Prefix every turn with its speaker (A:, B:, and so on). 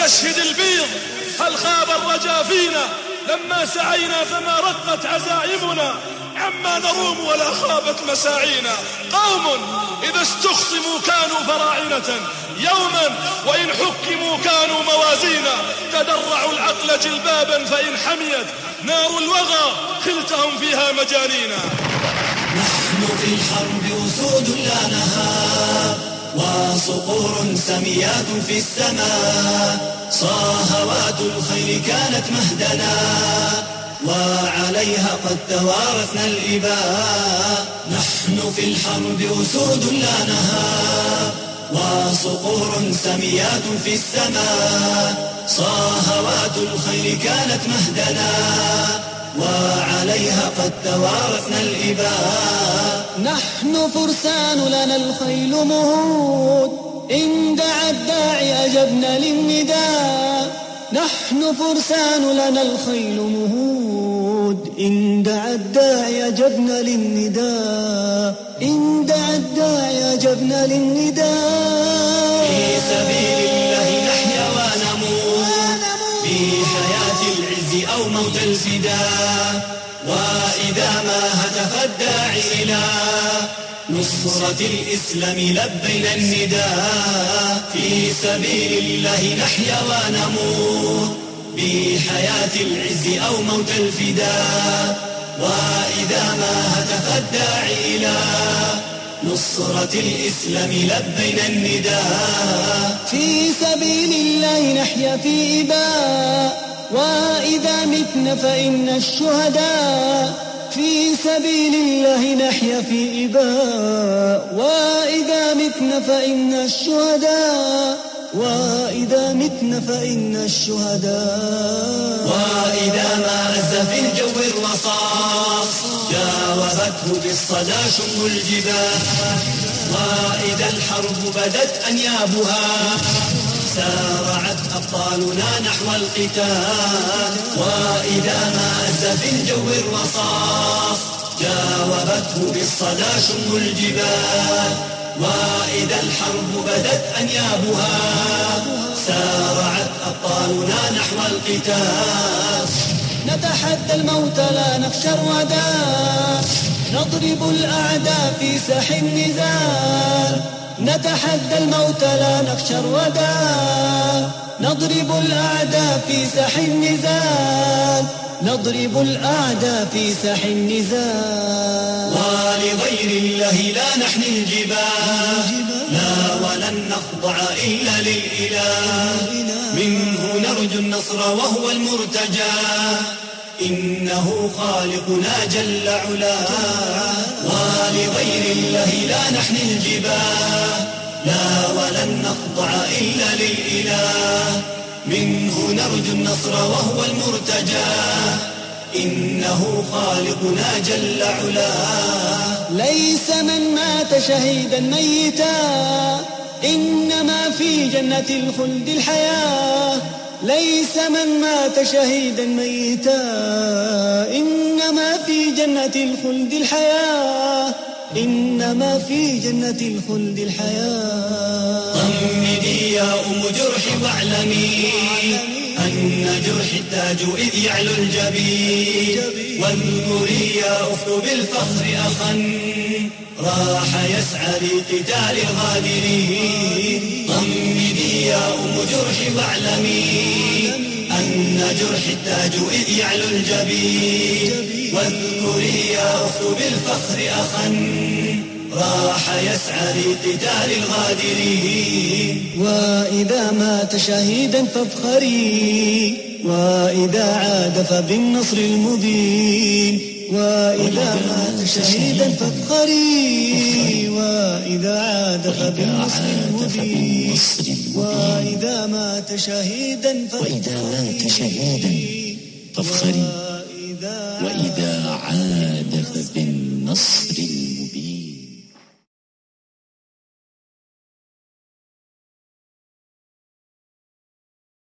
A: يستشهد البيض. هل خاب الرجا فينا؟ لما سعينا فما رقت عزائمنا عما نروم ولا خابت مساعينا. قوم إذا استخصموا كانوا فراعنة. يوما وإن حكموا كانوا موازينا. تدرعوا العقل جلبابا فإن حميت. نار الوغى خلتهم فيها مجانينا.
B: نحن في الحرب أسود لا نهاب وصقور سميات في السماء. صاهوات الخير كانت مهدنا وعليها قد توارثنا الإباء. نحن في الحرب أسود لا نهاب وصقور سميات في السماء. صاهوات الخير كانت مهدنا وعليها قد توارثنا الإباء.
C: نحن فرسان لنا الخيل مهود. نحن فرسان لنا الخيل مهود. إن دعا الداعي أجبنا للنداء. إن دعا الداعي أجبنا للنداء.
B: في سبيل الله نحيا ونموت. في حياة العز أو موت الفداء. وإذا ما هتف الداعي إلى نصرة الإسلام لبينا النداء في سبيل الله نحيا ونموت بحياة العز أو موت الفداء وإذا ما هتف الداعي إلى نصرة الإسلام لبينا النداء.
C: في سبيل الله نحيا في إباء وإذا متنا فإن الشهداء في سبيل الله نحيا في إباء وإذا متنا فإن الشهداء وإذا متنا فإن الشهداء.
B: وإذا ما أز في الجو الرصاص جاوبته بالصدى شم الجبال. وإذا الحرب بدت أنيابها سارعت أبطالنا نحو القتال. وإذا ما أز في الجو الرصاص جاوبته بالصدى شم الجبال. وإذا الحرب بدت أنيابها سارعت أبطالنا نحو القتال.
C: نتحدى الموت لا نخشى الردى نضرب الأعداء في ساح النزال. نتحدى الموت لا نخشى الردى نضرب الأعداء في ساح النزال. نضرب الأعداء في ساح النزال.
B: ولغير الله لا نحني الجبال. لا ولن نخضع إلا للإله. منه نرجو النصر وهو المرتجى. إنه خالقنا جل علاه ولغير الله لا نحني الجبال لا ولن نخضع إلا للإله. منه نرجو النصر وهو المرتجى. إنه خالقنا جل علاه
C: ليس من مات شهيدا ميتا إنما في جنة الخلد الحياة. ليس من مات شهيدا ميتا إنما في جنة الخلد الحياة إنما في جنة الخلد الحياة.
B: طمدي يا أم جرحي واعلمي أن جرح التاج إذ يعلو الجبين. واذكري يا أخت بالفخر أخا راح يسعى لقتال الغادرين. طمدي يا أم جرحي واعلمي أن جرح التاج إذ يعلو الجبين. واذكري يا أخت بالفخر أخا راح يسعى لقتال الغادرين.
C: وإذا مات شهيدا فافخري وإذا عاد فبالنصر المبين. وإذا مات شهيدا فافخري وإذا عاد فبالنصر المبين وإذا مات شهيدا
D: وإذا مات شهيدا فافخري وإذا عاد